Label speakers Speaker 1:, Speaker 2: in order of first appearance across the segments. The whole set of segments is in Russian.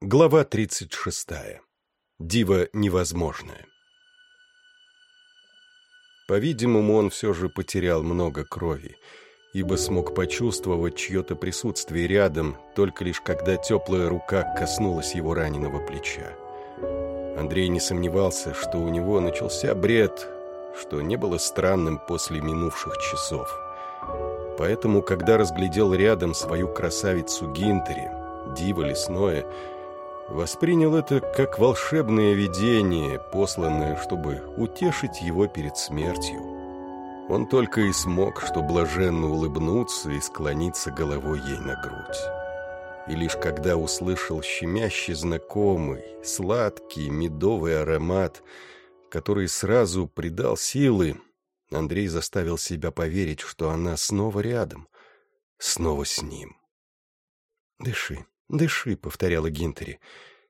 Speaker 1: Глава 36. Диво невозможное. По-видимому, он все же потерял много крови, ибо смог почувствовать чье-то присутствие рядом, только лишь когда теплая рука коснулась его раненого плеча. Андрей не сомневался, что у него начался бред, что не было странным после минувших часов. Поэтому, когда разглядел рядом свою красавицу Гинтери, диво лесное, воспринял это как волшебное видение, посланное, чтобы утешить его перед смертью. Он только и смог, что блаженно улыбнуться и склониться головой ей на грудь. И лишь когда услышал щемящий знакомый, сладкий медовый аромат, который сразу придал силы, Андрей заставил себя поверить, что она снова рядом, снова с ним.
Speaker 2: «Дыши, «Дыши», — повторяла Гинтери.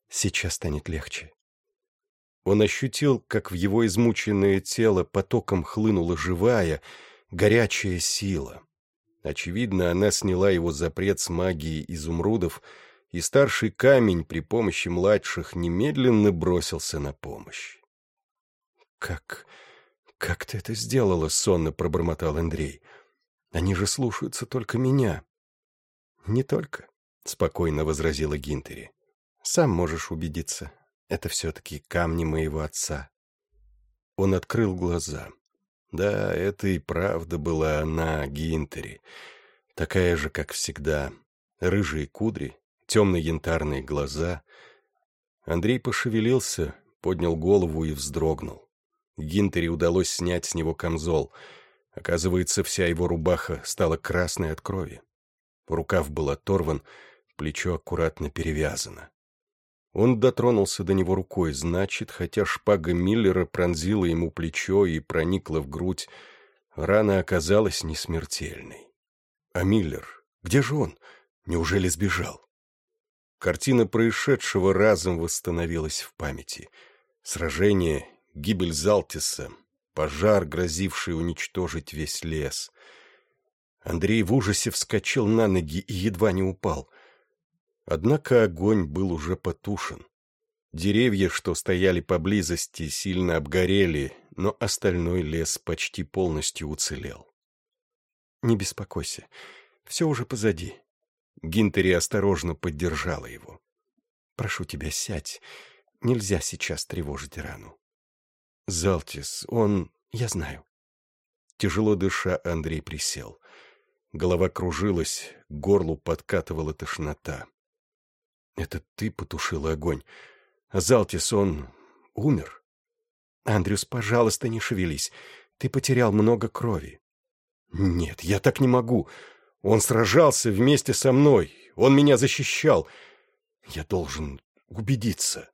Speaker 2: «Сейчас станет легче».
Speaker 1: Он ощутил, как в его измученное тело потоком хлынула живая, горячая сила. Очевидно, она сняла его запрет с магии изумрудов, и старший камень при помощи младших немедленно бросился на помощь.
Speaker 2: «Как... как ты это сделала?» — сонно пробормотал Андрей. «Они же слушаются только меня».
Speaker 1: «Не только. — спокойно возразила Гинтери. «Сам можешь убедиться. Это все-таки камни моего отца». Он открыл глаза. Да, это и правда была она, Гинтери. Такая же, как всегда. Рыжие кудри, темно-янтарные глаза. Андрей пошевелился, поднял голову и вздрогнул. Гинтери удалось снять с него камзол. Оказывается, вся его рубаха стала красной от крови. Рукав был оторван, плечо аккуратно перевязано. Он дотронулся до него рукой, значит, хотя шпага Миллера пронзила ему плечо и проникла в грудь, рана оказалась несмертельной. А Миллер? Где же он? Неужели сбежал? Картина происшедшего разом восстановилась в памяти. Сражение, гибель Залтиса, пожар, грозивший уничтожить весь лес. Андрей в ужасе вскочил на ноги и едва не упал. Однако огонь был уже потушен. Деревья, что стояли поблизости, сильно обгорели, но остальной лес почти полностью уцелел.
Speaker 2: «Не беспокойся, все уже позади».
Speaker 1: Гинтери осторожно поддержала его.
Speaker 2: «Прошу тебя, сядь. Нельзя сейчас тревожить рану».
Speaker 1: «Залтис, он...»
Speaker 2: «Я знаю».
Speaker 1: Тяжело дыша, Андрей присел. Голова кружилась, горлу подкатывала тошнота. Это ты потушила огонь. А Залтис, он умер?
Speaker 2: Андрюс, пожалуйста, не шевелись. Ты потерял много крови.
Speaker 1: Нет, я так не могу. Он сражался вместе со мной. Он меня защищал. Я должен убедиться.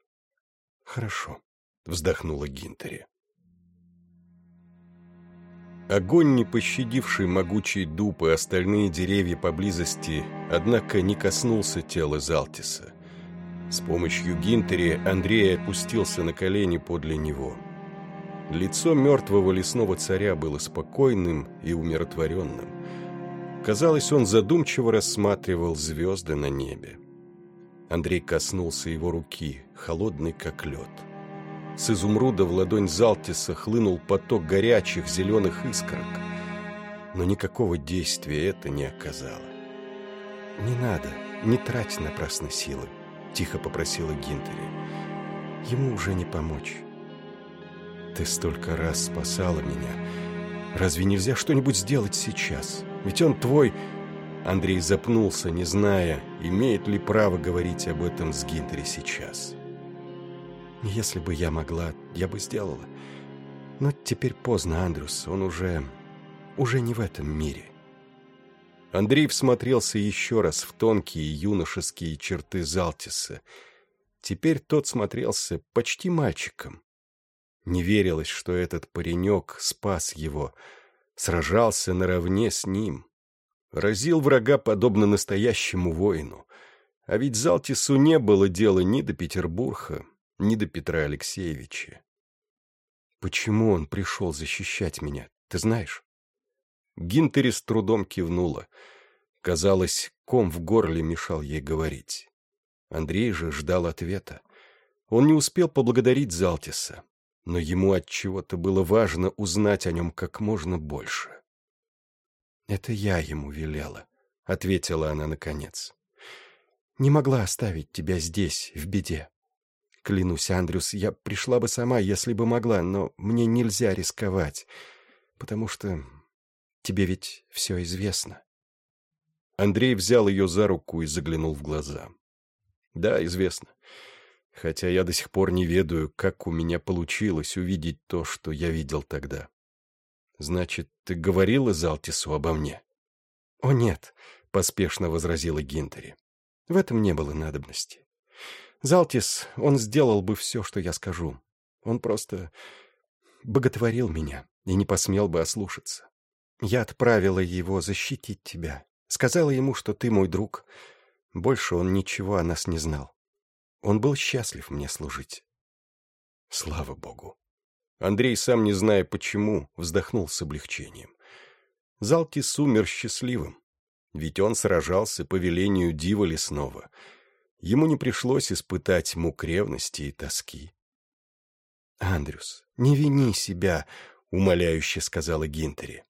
Speaker 2: Хорошо,
Speaker 1: вздохнула Гинтери. Огонь, не пощадивший могучий дуб и остальные деревья поблизости, однако не коснулся тела Залтиса. С помощью Гинтери Андрей опустился на колени подле него. Лицо мертвого лесного царя было спокойным и умиротворенным. Казалось, он задумчиво рассматривал звезды на небе. Андрей коснулся его руки, холодный как лед. С изумруда в ладонь Залтиса хлынул поток горячих зеленых искорок. Но никакого действия это не оказало.
Speaker 2: «Не надо, не трать напрасно силы», — тихо попросила Гинтери. «Ему уже не помочь».
Speaker 1: «Ты столько раз спасала меня. Разве нельзя что-нибудь сделать сейчас? Ведь он твой...» Андрей запнулся, не зная, имеет ли право говорить об этом с Гинтери сейчас.
Speaker 2: Если бы я могла, я бы сделала. Но теперь поздно, Андрюс, он уже... уже не в этом мире.
Speaker 1: Андрей всмотрелся еще раз в тонкие юношеские черты Залтиса. Теперь тот смотрелся почти мальчиком. Не верилось, что этот паренек спас его, сражался наравне с ним. Разил врага подобно настоящему воину. А ведь Залтису не было дела ни до Петербурга, ни до Петра Алексеевича. Почему он пришел защищать меня, ты знаешь? Гинтери с трудом кивнула. Казалось, ком в горле мешал ей говорить. Андрей же ждал ответа. Он не успел поблагодарить Залтиса, но ему от чего-то было важно узнать о нем как можно больше.
Speaker 2: «Это я ему велела», — ответила она наконец. «Не могла оставить тебя здесь, в беде. Клянусь, Андрюс, я пришла бы сама, если бы могла, но мне нельзя рисковать, потому что тебе ведь все известно».
Speaker 1: Андрей взял ее за руку и заглянул в глаза. «Да, известно. Хотя я до сих пор не ведаю, как у меня получилось увидеть то, что я видел тогда. Значит, ты говорила Залтису обо мне?»
Speaker 2: «О, нет», — поспешно возразила Гинтери. «В этом не было надобности. Залтис, он сделал бы все, что я скажу. Он просто боготворил меня и не посмел бы ослушаться. Я отправила его защитить тебя, сказала ему, что ты мой друг. Больше он ничего о нас не знал. Он был счастлив мне служить.
Speaker 1: Слава богу. Андрей, сам не зная почему, вздохнул с облегчением. Залтис умер счастливым, ведь он сражался по велению Дива Лесного — Ему не пришлось испытать мук ревности и тоски.
Speaker 2: «Андрюс, не вини себя», — умоляюще сказала Гинтери.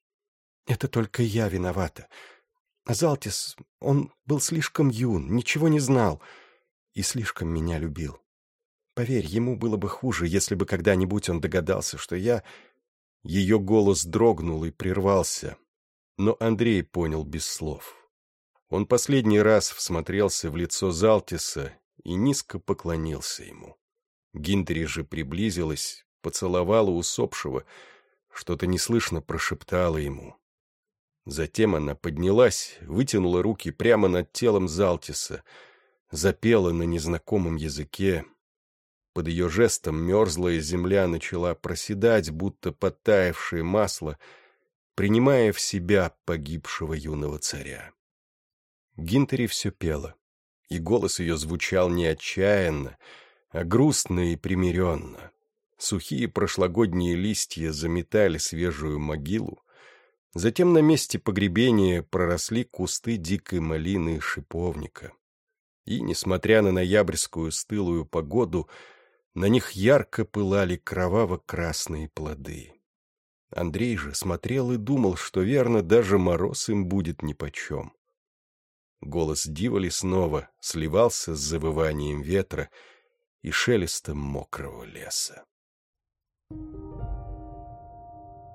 Speaker 2: «Это только я виновата. Залтис, он был слишком юн, ничего не знал и слишком меня любил. Поверь, ему было бы хуже, если бы когда-нибудь он догадался, что я...»
Speaker 1: Ее голос дрогнул и прервался, но Андрей понял без слов. Он последний раз всмотрелся в лицо Залтиса и низко поклонился ему. Гиндри же приблизилась, поцеловала усопшего, что-то неслышно прошептала ему. Затем она поднялась, вытянула руки прямо над телом Залтиса, запела на незнакомом языке. Под ее жестом мерзлая земля начала проседать, будто подтаявшее масло, принимая в себя погибшего юного царя. Гинтери все пела, и голос ее звучал не отчаянно, а грустно и примиренно. Сухие прошлогодние листья заметали свежую могилу, затем на месте погребения проросли кусты дикой малины и шиповника. И, несмотря на ноябрьскую стылую погоду, на них ярко пылали кроваво-красные плоды. Андрей же смотрел и думал, что верно, даже мороз им будет нипочем. Голос Диволи снова сливался с завыванием ветра и шелестом мокрого леса.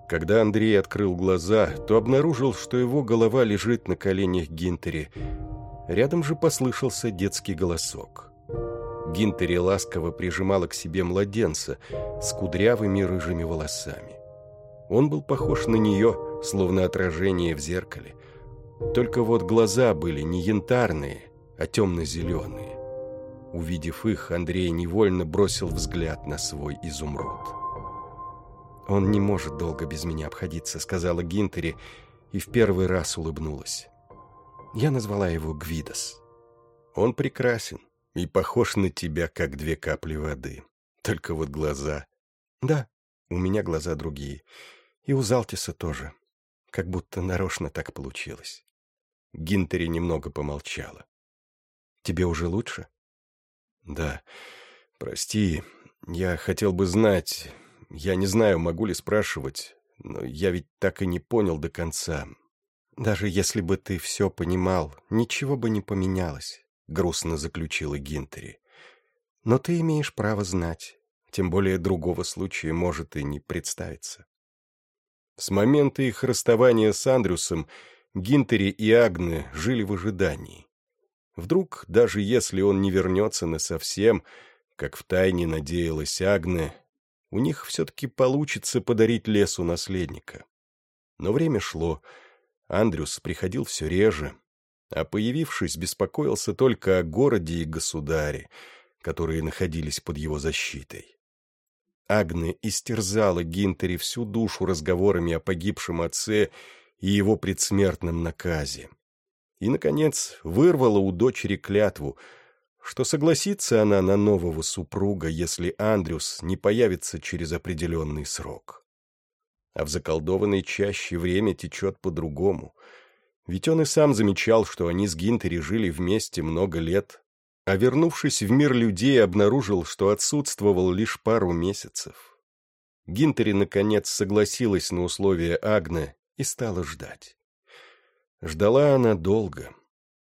Speaker 1: Когда Андрей открыл глаза, то обнаружил, что его голова лежит на коленях Гинтери. Рядом же послышался детский голосок. Гинтери ласково прижимала к себе младенца с кудрявыми рыжими волосами. Он был похож на нее, словно отражение в зеркале — только вот глаза были не янтарные, а темно-зеленые. Увидев их, Андрей невольно бросил взгляд на свой изумруд.
Speaker 2: «Он не может долго без меня обходиться», — сказала Гинтери, и в первый раз улыбнулась. Я назвала его Гвидос.
Speaker 1: «Он прекрасен и похож на тебя, как две капли воды. Только вот глаза...»
Speaker 2: «Да, у меня глаза другие. И у Залтиса тоже. Как будто нарочно так получилось».
Speaker 1: Гинтери немного помолчала.
Speaker 2: «Тебе уже лучше?»
Speaker 1: «Да. Прости, я хотел бы знать... Я не знаю, могу ли спрашивать, но я ведь так и не понял до конца.
Speaker 2: Даже если бы ты все понимал, ничего бы не поменялось», — грустно заключила Гинтери. «Но ты имеешь право знать, тем более другого случая может и не представиться».
Speaker 1: С момента их расставания с Андрюсом Гинтери и Агне жили в ожидании. Вдруг, даже если он не вернется насовсем, как втайне надеялась Агне, у них все-таки получится подарить лесу наследника. Но время шло, Андрюс приходил все реже, а появившись, беспокоился только о городе и государе, которые находились под его защитой. Агне истерзала Гинтери всю душу разговорами о погибшем отце и его предсмертном наказе. И, наконец, вырвала у дочери клятву, что согласится она на нового супруга, если Андрюс не появится через определенный срок. А в заколдованной чаще время течет по-другому, ведь он и сам замечал, что они с Гинтери жили вместе много лет, а вернувшись в мир людей, обнаружил, что отсутствовал лишь пару месяцев. Гинтери, наконец, согласилась на условия Агны и стала ждать. Ждала она долго,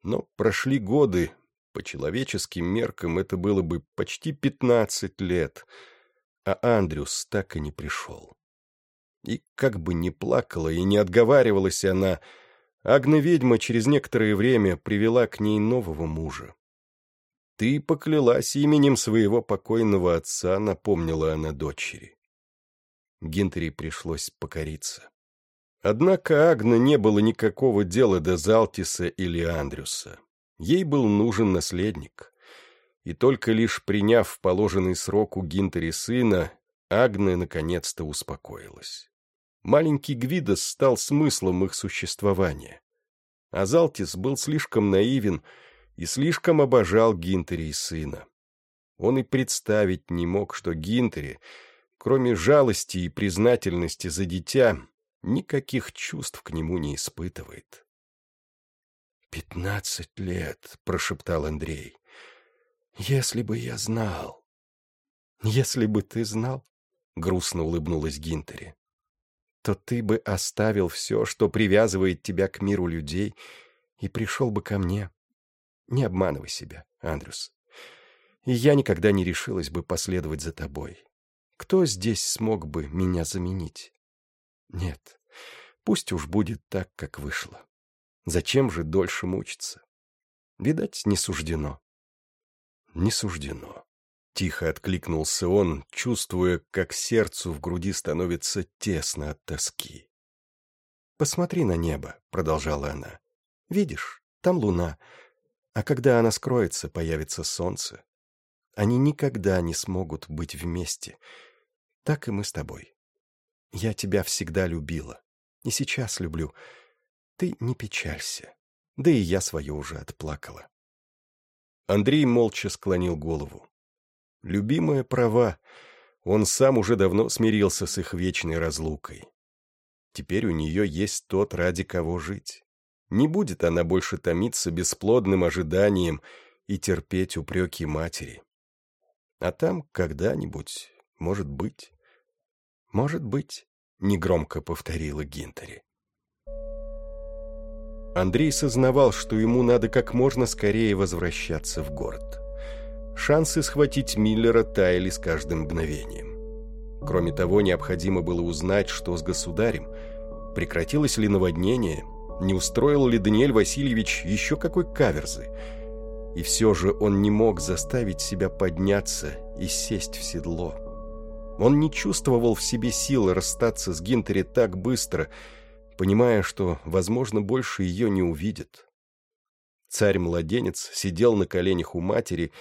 Speaker 1: но прошли годы, по человеческим меркам это было бы почти пятнадцать лет, а Андрюс так и не пришел. И как бы ни плакала и не отговаривалась она, Агна-ведьма через некоторое время привела к ней нового мужа. «Ты поклялась именем своего покойного отца», — напомнила она дочери. Гинтери пришлось покориться. Однако Агна не было никакого дела до Залтиса или Андрюса. Ей был нужен наследник. И только лишь приняв положенный срок у Гинтери сына, Агна наконец-то успокоилась. Маленький Гвидос стал смыслом их существования. А Залтис был слишком наивен и слишком обожал Гинтери и сына. Он и представить не мог, что Гинтери, кроме жалости и признательности за дитя, никаких чувств к нему не испытывает.
Speaker 2: «Пятнадцать лет», — прошептал Андрей. «Если бы я знал».
Speaker 1: «Если бы ты знал», — грустно улыбнулась Гинтери то ты бы оставил все, что привязывает тебя к миру людей, и пришел бы ко мне. Не обманывай себя, Андрюс. И я никогда не решилась бы последовать за тобой. Кто здесь смог бы меня заменить? Нет, пусть уж будет так, как вышло. Зачем же дольше мучиться? Видать, не суждено. Не суждено. Тихо откликнулся он, чувствуя, как сердцу в груди становится тесно от тоски. «Посмотри на небо», — продолжала она. «Видишь, там луна, а когда она скроется, появится солнце. Они никогда не смогут быть вместе. Так и мы с тобой. Я тебя всегда любила, и сейчас люблю. Ты не печалься, да и я свое уже отплакала». Андрей молча склонил голову. Любимая права. Он сам уже давно смирился с их вечной разлукой. Теперь у нее есть тот, ради кого жить. Не будет она больше томиться бесплодным ожиданием и терпеть упреки матери. А там когда-нибудь, может быть... Может быть, — негромко повторила Гинтери. Андрей сознавал, что ему надо как можно скорее возвращаться в город. Шансы схватить Миллера таяли с каждым мгновением. Кроме того, необходимо было узнать, что с государем. Прекратилось ли наводнение? Не устроил ли Даниэль Васильевич еще какой каверзы? И все же он не мог заставить себя подняться и сесть в седло. Он не чувствовал в себе силы расстаться с Гинтери так быстро, понимая, что, возможно, больше ее не увидит. Царь-младенец сидел на коленях у матери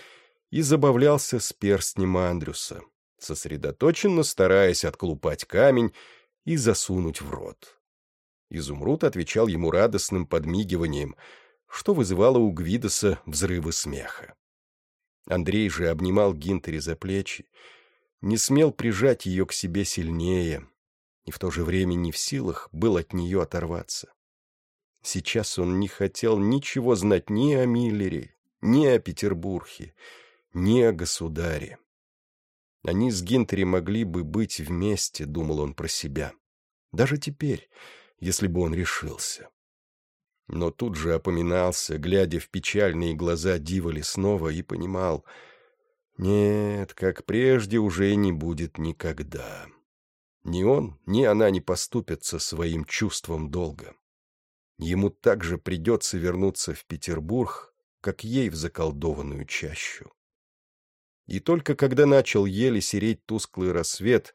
Speaker 1: и забавлялся с перстнем Андрюса, сосредоточенно стараясь отколупать камень и засунуть в рот. Изумруд отвечал ему радостным подмигиванием, что вызывало у Гвидоса взрывы смеха. Андрей же обнимал Гинтери за плечи, не смел прижать ее к себе сильнее и в то же время не в силах был от нее оторваться. Сейчас он не хотел ничего знать ни о Миллере, ни о Петербурге, ни о государе. Они с Гинтери могли бы быть вместе, думал он про себя. Даже теперь, если бы он решился. Но тут же опоминался, глядя в печальные глаза Дива Лесного, и понимал, нет, как прежде уже не будет никогда. Ни он, ни она не поступятся своим чувством долга. Ему также придется вернуться в Петербург, как ей в заколдованную чащу. И только когда начал еле сереть тусклый рассвет,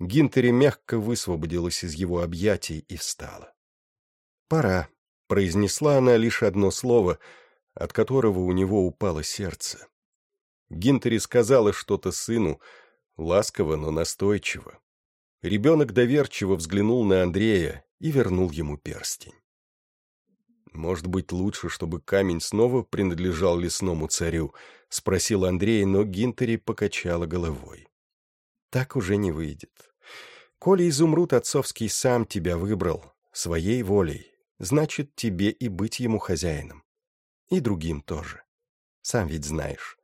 Speaker 1: Гинтери мягко высвободилась из его объятий и встала. «Пора», — произнесла она лишь одно слово, от которого у него упало сердце. Гинтери сказала что-то сыну, ласково, но настойчиво. Ребенок доверчиво взглянул на Андрея и вернул ему перстень. Может быть, лучше, чтобы камень снова принадлежал лесному царю, — спросил Андрей, но Гинтери покачала головой. Так уже не выйдет. Коли изумруд отцовский сам тебя выбрал, своей волей, значит, тебе и быть ему хозяином. И другим тоже.
Speaker 2: Сам ведь знаешь,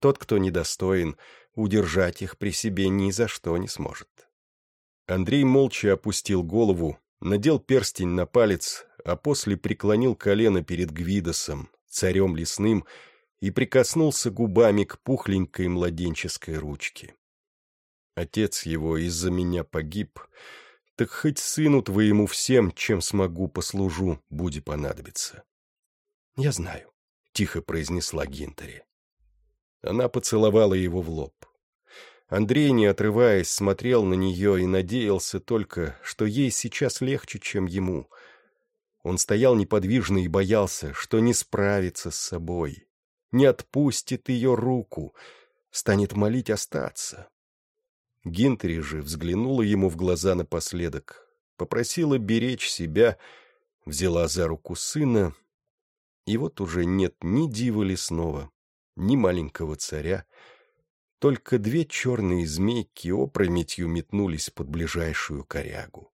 Speaker 2: тот, кто недостоин, удержать их при себе ни за что не сможет. Андрей молча опустил голову, надел перстень на палец, а после преклонил колено перед Гвидосом, царем лесным, и прикоснулся губами к пухленькой младенческой ручке. Отец его из-за меня погиб, так хоть сыну твоему всем, чем смогу, послужу, буди понадобиться. — Я знаю, — тихо произнесла Гинтери. Она поцеловала его в лоб. Андрей, не отрываясь, смотрел на нее и надеялся только, что ей сейчас легче, чем ему. Он стоял неподвижно и боялся, что не справится с собой, не отпустит ее руку, станет молить остаться. Гинтери же взглянула ему в глаза напоследок, попросила беречь себя, взяла за руку сына, и вот уже нет ни дива лесного, ни маленького царя, только две черные змейки опрометью метнулись под ближайшую корягу.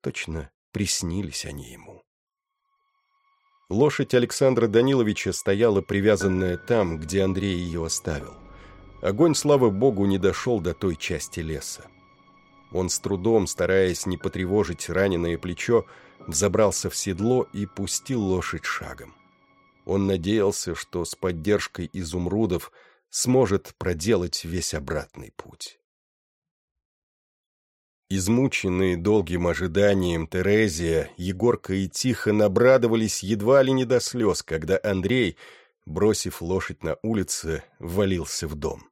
Speaker 2: Точно приснились они ему. Лошадь Александра Даниловича стояла привязанная там, где Андрей ее оставил. Огонь, слава богу, не дошел до той части леса. Он с трудом, стараясь не потревожить раненое плечо, взобрался в седло и пустил лошадь шагом. Он надеялся, что с поддержкой изумрудов – сможет проделать весь обратный путь. Измученные долгим ожиданием Терезия, Егорка и Тихон обрадовались едва ли не до слез, когда Андрей, бросив лошадь на улице, валился в дом.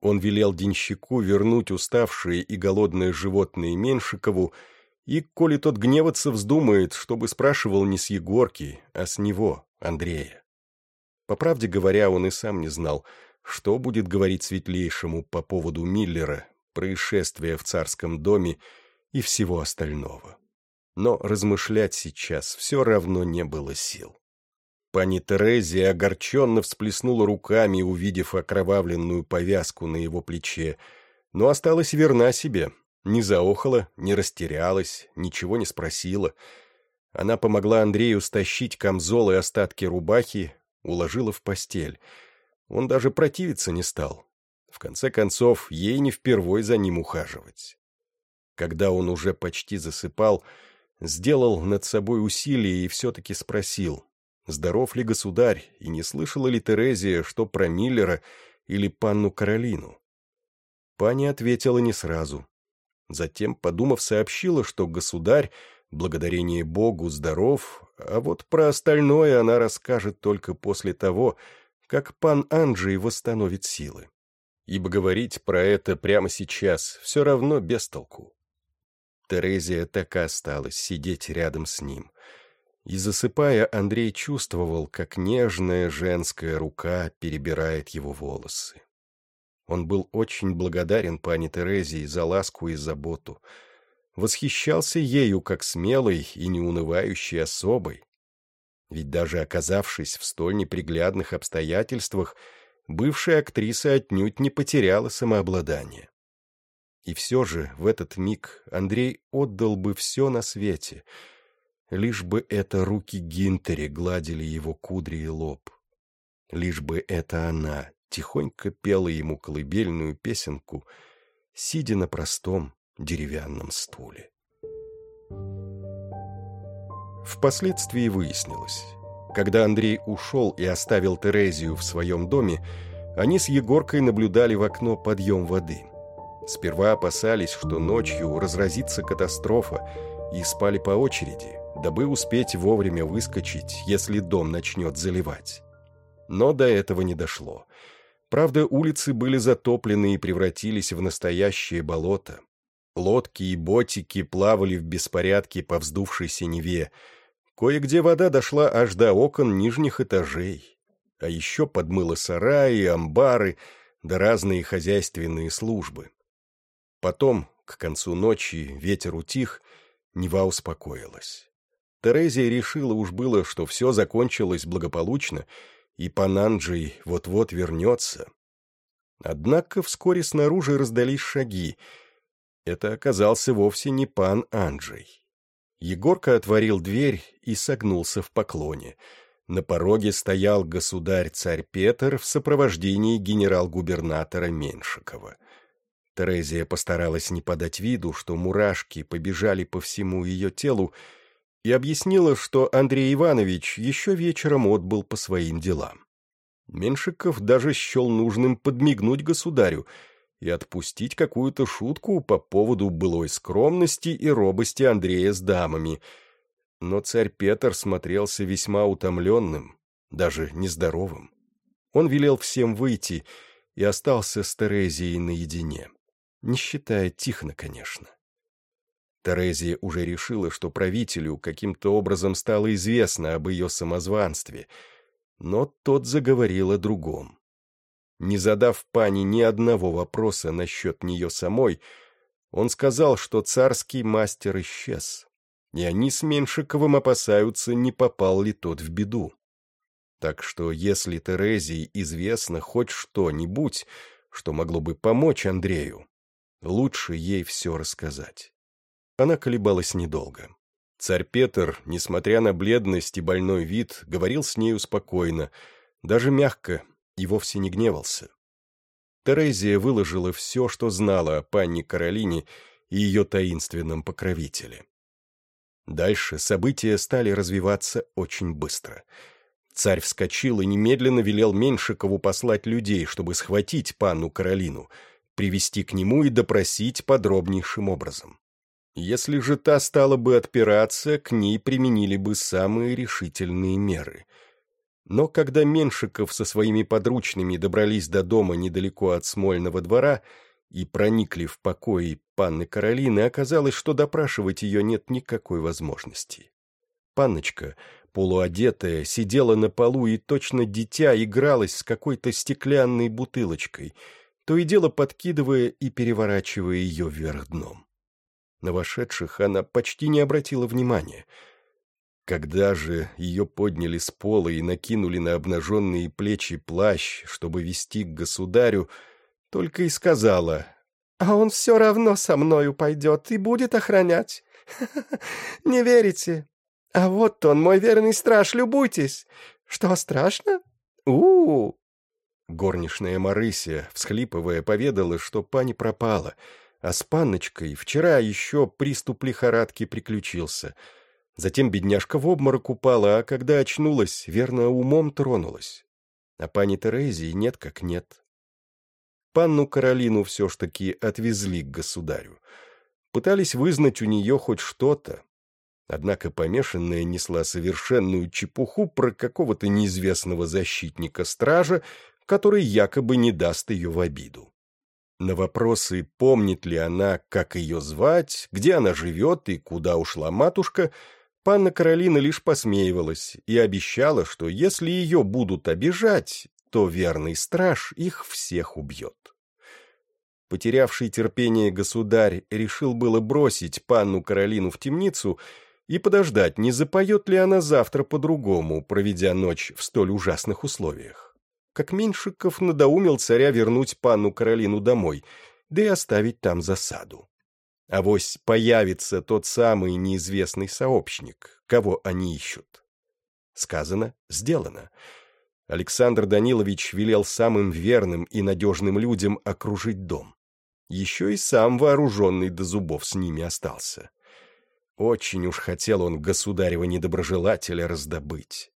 Speaker 2: Он велел денщику вернуть уставшие и голодные животные Меншикову, и, коли тот гневаться вздумает, чтобы спрашивал не с Егорки, а с него, Андрея. По правде говоря, он и сам не знал, что будет говорить светлейшему по поводу Миллера, происшествия в царском доме и всего остального. Но размышлять сейчас все равно не было сил. Пани Терезия огорченно всплеснула руками, увидев окровавленную повязку на его плече, но осталась верна себе, не заохала, не растерялась, ничего не спросила. Она помогла Андрею стащить камзол и остатки рубахи, уложила в постель — он даже противиться не стал. В конце концов, ей не впервой за ним ухаживать. Когда он уже почти засыпал, сделал над собой усилие и все-таки спросил, здоров ли государь, и не слышала ли Терезия, что про Миллера или панну Каролину. Пани ответила не сразу. Затем, подумав, сообщила, что государь, благодарение Богу, здоров, а вот про остальное она расскажет только после того, как пан Анджей восстановит силы. Ибо говорить про это прямо сейчас все равно без толку. Терезия так и осталась сидеть рядом с ним. И засыпая, Андрей чувствовал, как нежная женская рука перебирает его волосы. Он был очень благодарен пане Терезии за ласку и заботу. Восхищался ею как смелой и неунывающей особой, ведь даже оказавшись в столь неприглядных обстоятельствах, бывшая актриса отнюдь не потеряла самообладание. И все же в этот миг Андрей отдал бы все на свете, лишь бы это руки Гинтери гладили его кудри и лоб. Лишь бы это она тихонько пела ему колыбельную песенку, сидя на простом деревянном стуле. Впоследствии выяснилось. Когда Андрей ушел и оставил Терезию в своем доме, они с Егоркой наблюдали в окно подъем воды. Сперва опасались, что ночью разразится катастрофа, и спали по очереди, дабы успеть вовремя выскочить, если дом начнет заливать. Но до этого не дошло. Правда, улицы были затоплены и превратились в настоящее болото. Лодки и ботики плавали в беспорядке по вздувшейся Неве, Кое-где вода дошла аж до окон нижних этажей, а еще подмыла сараи, амбары, да разные хозяйственные службы. Потом, к концу ночи, ветер утих, Нева успокоилась. Терезия решила уж было, что все закончилось благополучно, и пан Анджей вот-вот вернется. Однако вскоре снаружи раздались шаги. Это оказался вовсе не пан Анджей. Егорка отворил дверь и согнулся в поклоне.
Speaker 1: На пороге стоял государь-царь Петр в сопровождении генерал-губернатора Меншикова. Терезия постаралась не подать виду, что мурашки побежали по всему ее телу, и объяснила, что Андрей Иванович еще вечером отбыл по своим делам. Меншиков даже счел нужным подмигнуть государю и отпустить какую-то шутку по поводу былой скромности и робости Андрея с дамами — но царь Петр смотрелся весьма утомленным, даже нездоровым. Он велел всем выйти и остался с Терезией наедине, не считая Тихона, конечно. Терезия уже решила, что правителю каким-то образом стало известно об ее самозванстве, но тот заговорил о другом. Не задав пани ни одного вопроса насчет нее самой, он сказал, что царский мастер исчез, и они с Меншиковым опасаются, не попал ли тот в беду. Так что если Терезии известно хоть что-нибудь, что могло бы помочь Андрею, лучше ей все рассказать. Она колебалась недолго. Царь Петр, несмотря на бледность и больной вид, говорил с нею спокойно, даже мягко, и вовсе не гневался. Терезия выложила все, что знала о панне Каролине и ее таинственном покровителе. Дальше события стали развиваться очень быстро. Царь вскочил и немедленно велел Меньшикову послать людей, чтобы схватить панну Каролину, привести к нему и допросить подробнейшим образом. Если же та стала бы отпираться, к ней применили бы самые решительные меры. Но когда Меншиков со своими подручными добрались до дома недалеко от Смольного двора, и проникли в покои панны Каролины, оказалось, что допрашивать ее нет никакой возможности. Панночка, полуодетая, сидела на полу и точно дитя игралась с какой-то стеклянной бутылочкой, то и дело подкидывая и переворачивая ее вверх дном. На вошедших она почти не обратила внимания. Когда же ее подняли с пола и накинули на обнаженные плечи плащ, чтобы вести к государю, только и сказала, «А он все равно со мною пойдет и будет охранять. Не верите? А вот он, мой верный страж, любуйтесь. Что, страшно? у у. Горничная Марыся, всхлипывая, поведала, что пани пропала, а с панночкой вчера еще приступ лихорадки приключился. Затем бедняжка в обморок упала, а когда очнулась, верно, умом тронулась. А пани Терезии нет как нет. Панну Каролину все ж таки отвезли к государю. Пытались вызнать у нее хоть что-то. Однако помешанная несла совершенную чепуху про какого-то неизвестного защитника-стража, который якобы не даст ее в обиду. На вопросы, помнит ли она, как ее звать, где она живет и куда ушла матушка, панна Каролина лишь посмеивалась и обещала, что если ее будут обижать, то верный страж их всех убьет. Потерявший терпение государь решил было бросить панну Каролину в темницу и подождать, не запоет ли она завтра по-другому, проведя ночь в столь ужасных условиях. Как Меньшиков надоумил царя вернуть панну Каролину домой, да и оставить там засаду. Авось появится тот самый неизвестный сообщник, кого они ищут. Сказано, сделано. Александр Данилович велел самым верным и надежным людям окружить дом. Еще и сам вооруженный до зубов с ними остался. Очень уж хотел он государева недоброжелателя раздобыть.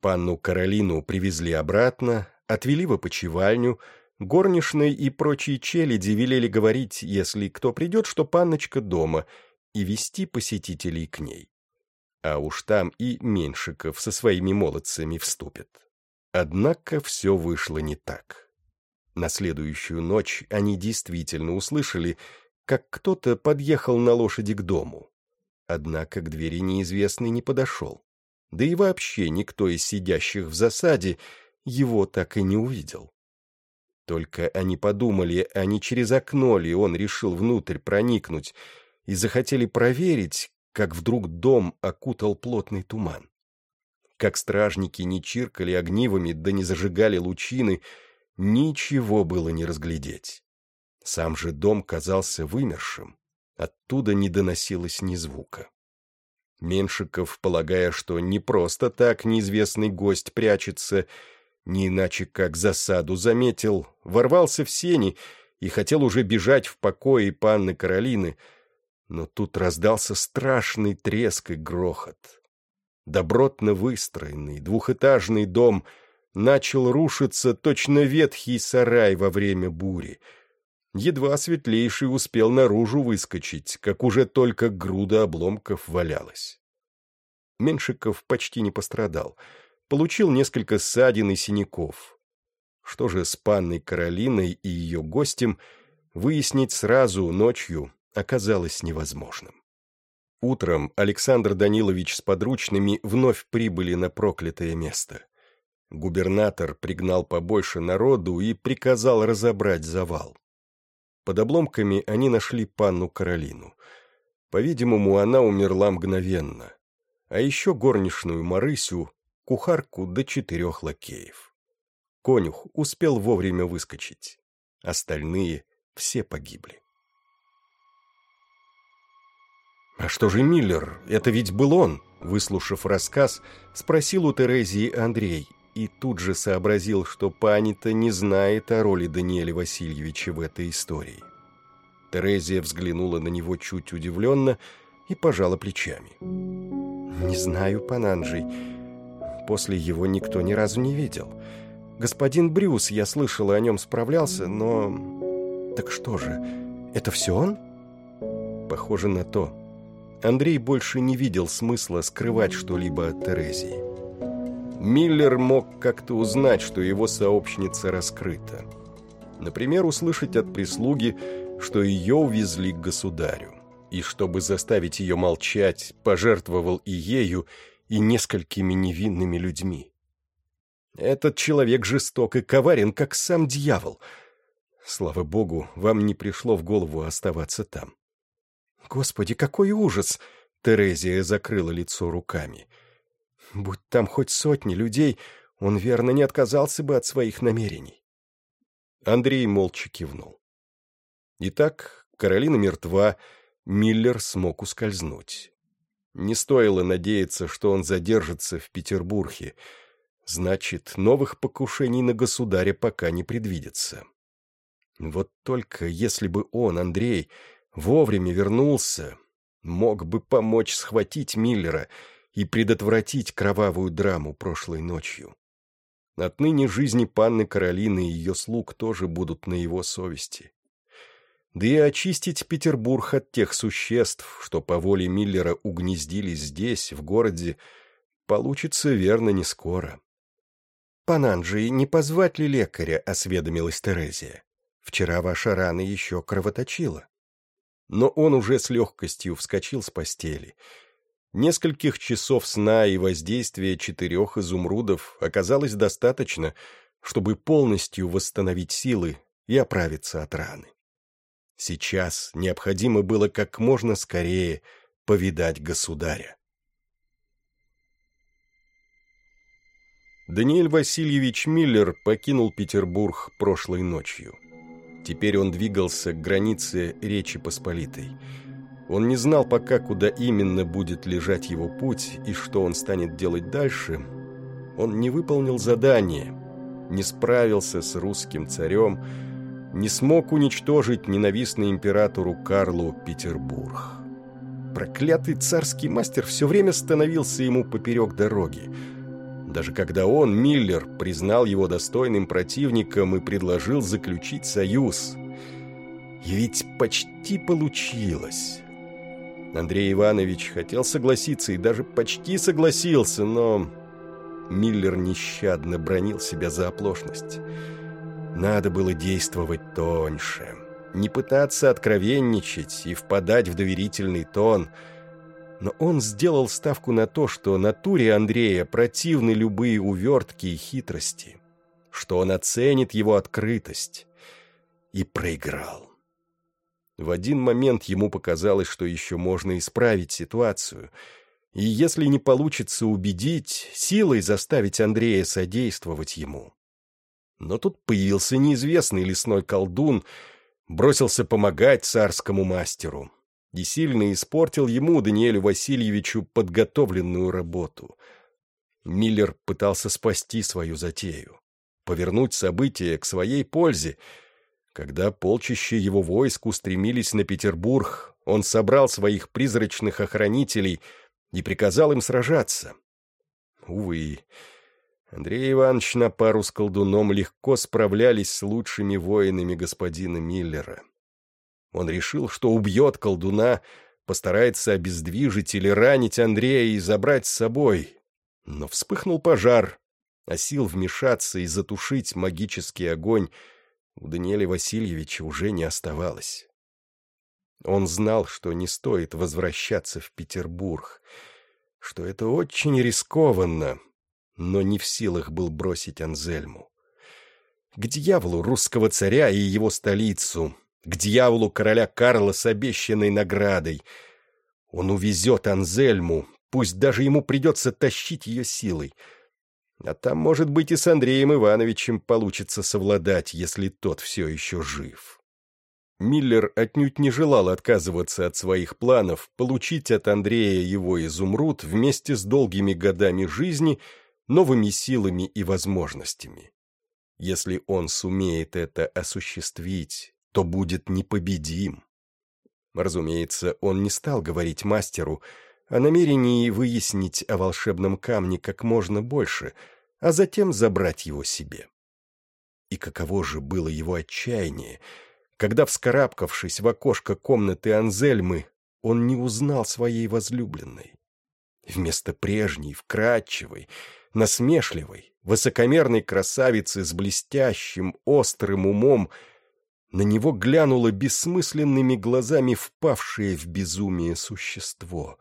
Speaker 1: Панну Каролину привезли обратно, отвели в опочивальню, горничной и прочие челяди велели говорить, если кто придет, что панночка дома, и вести посетителей к ней. А уж там и Меньшиков со своими молодцами вступят. Однако все вышло не так. На следующую ночь они действительно услышали, как кто-то подъехал на лошади к дому. Однако к двери неизвестный не подошел. Да и вообще никто из сидящих в засаде его так и не увидел. Только они подумали, а не через окно ли он решил внутрь проникнуть, и захотели проверить, как вдруг дом окутал плотный туман как стражники не чиркали огнивами да не зажигали лучины, ничего было не разглядеть. Сам же дом казался вымершим, оттуда не доносилось ни звука. Меншиков, полагая, что не просто так неизвестный гость прячется, не иначе как засаду заметил, ворвался в сени и хотел уже бежать в покое панны Каролины, но тут раздался страшный треск и грохот. Добротно выстроенный двухэтажный дом начал рушиться точно ветхий сарай во время бури. Едва светлейший успел наружу выскочить, как уже только груда обломков валялась. Меншиков почти не пострадал. Получил несколько ссадин и синяков. Что же с панной Каролиной и ее гостем, выяснить сразу ночью оказалось невозможным. Утром Александр Данилович с подручными вновь прибыли на проклятое место. Губернатор пригнал побольше народу и приказал разобрать завал. Под обломками они нашли панну Каролину. По-видимому, она умерла мгновенно. А еще горничную Марысю, кухарку до четырех лакеев. Конюх успел вовремя выскочить. Остальные все погибли. «А что же Миллер? Это ведь был он!» Выслушав рассказ, спросил у Терезии Андрей и тут же сообразил, что пани-то не знает о роли Даниэля Васильевича в этой истории. Терезия взглянула на него чуть удивленно и пожала плечами. «Не знаю, Пананджий. После его никто ни разу не видел. Господин Брюс, я слышала, о нем справлялся, но... Так что же, это все он?» «Похоже на то», Андрей больше не видел смысла скрывать что-либо от Терезии. Миллер мог как-то узнать, что его сообщница раскрыта. Например, услышать от прислуги, что ее увезли к государю. И чтобы заставить ее молчать, пожертвовал и ею, и несколькими невинными людьми. Этот человек жесток и коварен, как сам дьявол. Слава богу, вам не пришло в голову оставаться там. Господи, какой ужас! Терезия закрыла лицо руками. Будь там хоть сотни людей, он верно не отказался бы от своих намерений. Андрей молча кивнул. Итак, Каролина мертва, Миллер смог ускользнуть. Не стоило надеяться, что он задержится в Петербурге. Значит, новых покушений на государя пока не предвидится. Вот только если бы он, Андрей, вовремя вернулся, мог бы помочь схватить Миллера и предотвратить кровавую драму прошлой ночью. Отныне жизни панны Каролины и ее слуг тоже будут на его совести. Да и очистить Петербург от тех существ, что по воле Миллера угнездились здесь, в городе, получится верно не скоро. «Пананджи, не позвать ли лекаря?» — осведомилась Терезия. «Вчера ваша рана еще кровоточила» но он уже с легкостью вскочил с постели. Нескольких часов сна и воздействия четырех изумрудов оказалось достаточно, чтобы полностью восстановить силы и оправиться от раны. Сейчас необходимо было как можно скорее повидать государя. Даниэль Васильевич Миллер покинул Петербург прошлой ночью. Теперь он двигался к границе Речи Посполитой. Он не знал пока, куда именно будет лежать его путь и что он станет делать дальше. Он не выполнил задание, не справился с русским царем, не смог уничтожить ненавистный императору Карлу Петербург. Проклятый царский мастер все время становился ему поперек дороги – даже когда он, Миллер, признал его достойным противником и предложил заключить союз. И ведь почти получилось. Андрей Иванович хотел согласиться и даже почти согласился, но Миллер нещадно бронил себя за оплошность. Надо было действовать тоньше, не пытаться откровенничать и впадать в доверительный тон – но он сделал ставку на то, что натуре Андрея противны любые увертки и хитрости, что он оценит его открытость, и проиграл. В один момент ему показалось, что еще можно исправить ситуацию, и если не получится убедить, силой заставить Андрея содействовать ему. Но тут появился неизвестный лесной колдун, бросился помогать царскому мастеру, и сильно испортил ему, Даниэлю Васильевичу, подготовленную работу. Миллер пытался спасти свою затею, повернуть события к своей пользе. Когда полчища его войск устремились на Петербург, он собрал своих призрачных охранителей и приказал им сражаться. Увы, Андрей Иванович на пару с колдуном легко справлялись с лучшими воинами господина Миллера. Он решил, что убьет колдуна, постарается обездвижить или ранить Андрея и забрать с собой. Но вспыхнул пожар, а сил вмешаться и затушить магический огонь у Даниэля Васильевича уже не оставалось. Он знал, что не стоит возвращаться в Петербург, что это очень рискованно, но не в силах был бросить Анзельму. К дьяволу русского царя и его столицу, к дьяволу короля Карла с обещанной наградой. Он увезет Анзельму, пусть даже ему придется тащить ее силой. А там, может быть, и с Андреем Ивановичем получится совладать, если тот все еще жив. Миллер отнюдь не желал отказываться от своих планов получить от Андрея его изумруд вместе с долгими годами жизни, новыми силами и возможностями. Если он сумеет это осуществить, то будет непобедим. Разумеется, он не стал говорить мастеру о намерении выяснить о волшебном камне как можно больше, а затем забрать его себе. И каково же было его отчаяние, когда, вскарабкавшись в окошко комнаты Анзельмы, он не узнал своей возлюбленной. Вместо прежней, вкрадчивой, насмешливой, высокомерной красавицы с блестящим, острым умом — на него глянуло бессмысленными глазами впавшее в безумие существо.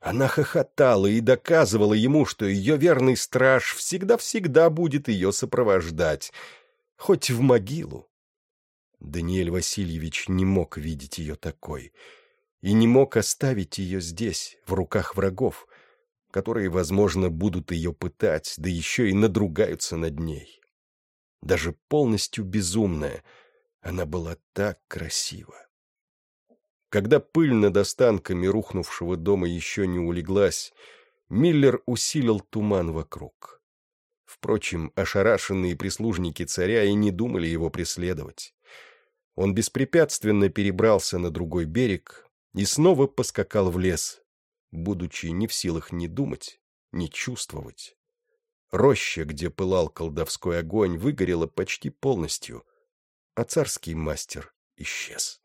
Speaker 1: Она хохотала и доказывала ему, что ее верный страж всегда-всегда будет ее сопровождать, хоть в могилу. Даниэль Васильевич не мог видеть ее такой и не мог оставить ее здесь, в руках врагов, которые, возможно, будут ее пытать, да еще и надругаются над ней. Даже полностью безумная — она была так красива. Когда пыль над останками рухнувшего дома еще не улеглась, Миллер усилил туман вокруг. Впрочем, ошарашенные прислужники царя и не думали его преследовать. Он беспрепятственно перебрался на другой берег и снова поскакал в лес, будучи не в силах ни думать, ни чувствовать. Роща, где пылал колдовской огонь, выгорела почти полностью — а царский мастер исчез.